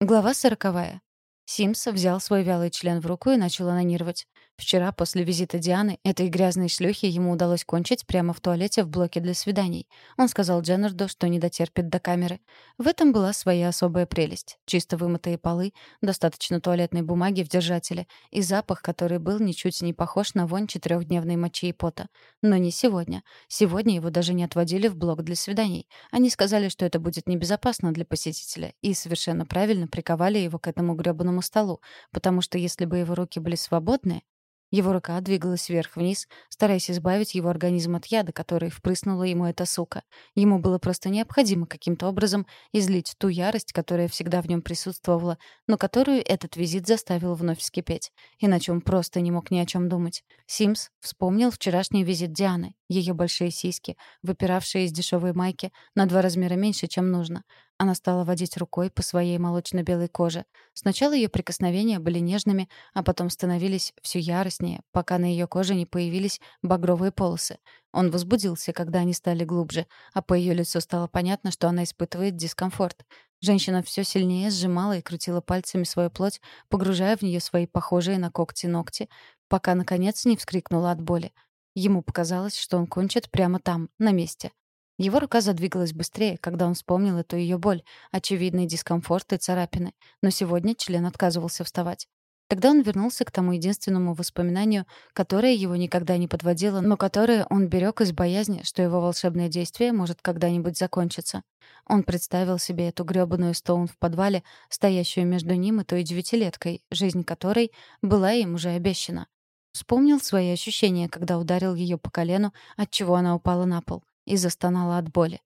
Глава сороковая. Симс взял свой вялый член в руку и начал анонировать. Вчера, после визита Дианы, этой грязной шлюхи ему удалось кончить прямо в туалете в блоке для свиданий. Он сказал Дженнарду, что не дотерпит до камеры. В этом была своя особая прелесть. Чисто вымытые полы, достаточно туалетной бумаги в держателе и запах, который был ничуть не похож на вонь четырехдневной мочи и пота. Но не сегодня. Сегодня его даже не отводили в блок для свиданий. Они сказали, что это будет небезопасно для посетителя, и совершенно правильно приковали его к этому грёбаному столу, потому что если бы его руки были свободны, его рука двигалась вверх-вниз, стараясь избавить его организм от яда, который впрыснула ему эта сука. Ему было просто необходимо каким-то образом излить ту ярость, которая всегда в нем присутствовала, но которую этот визит заставил вновь вскипеть. Иначе он просто не мог ни о чем думать. Симс вспомнил вчерашний визит Дианы, ее большие сиськи, выпиравшие из дешевой майки на два размера меньше, чем нужно. Она стала водить рукой по своей молочно-белой коже. Сначала ее прикосновения были нежными, а потом становились все яростнее, пока на ее коже не появились багровые полосы. Он возбудился, когда они стали глубже, а по ее лицу стало понятно, что она испытывает дискомфорт. Женщина все сильнее сжимала и крутила пальцами свою плоть, погружая в нее свои похожие на когти ногти, пока, наконец, не вскрикнула от боли. Ему показалось, что он кончит прямо там, на месте. Его рука задвигалась быстрее, когда он вспомнил эту ее боль, очевидный дискомфорт и царапины. Но сегодня член отказывался вставать. Тогда он вернулся к тому единственному воспоминанию, которое его никогда не подводило, но которое он берег из боязни, что его волшебное действие может когда-нибудь закончиться. Он представил себе эту грёбаную Стоун в подвале, стоящую между ним и той девятилеткой, жизнь которой была им уже обещана. Вспомнил свои ощущения, когда ударил ее по колену, отчего она упала на пол и застонала от боли.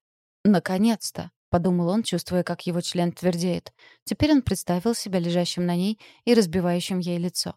«Наконец-то!» — подумал он, чувствуя, как его член твердеет. Теперь он представил себя лежащим на ней и разбивающим ей лицо.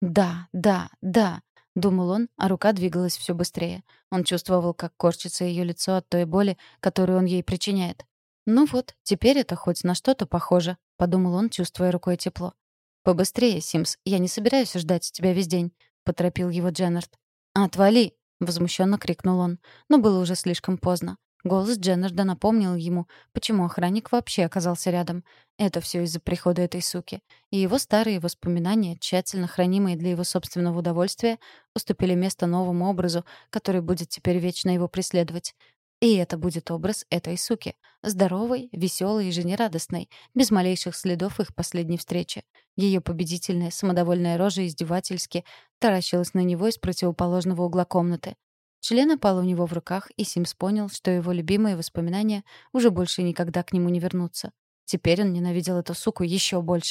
«Да, да, да!» — думал он, а рука двигалась все быстрее. Он чувствовал, как корчится ее лицо от той боли, которую он ей причиняет. «Ну вот, теперь это хоть на что-то похоже», — подумал он, чувствуя рукой тепло. «Побыстрее, Симс, я не собираюсь ждать тебя весь день», — поторопил его Дженнард. «Отвали!» Возмущенно крикнул он, но было уже слишком поздно. Голос Дженнарда напомнил ему, почему охранник вообще оказался рядом. Это все из-за прихода этой суки. И его старые воспоминания, тщательно хранимые для его собственного удовольствия, уступили место новому образу, который будет теперь вечно его преследовать. И это будет образ этой суки. Здоровой, веселой и жизнерадостной, без малейших следов их последней встречи. Ее победительная, самодовольная рожа издевательски таращилась на него из противоположного угла комнаты. Член опал у него в руках, и Симс понял, что его любимые воспоминания уже больше никогда к нему не вернутся. Теперь он ненавидел эту суку еще больше.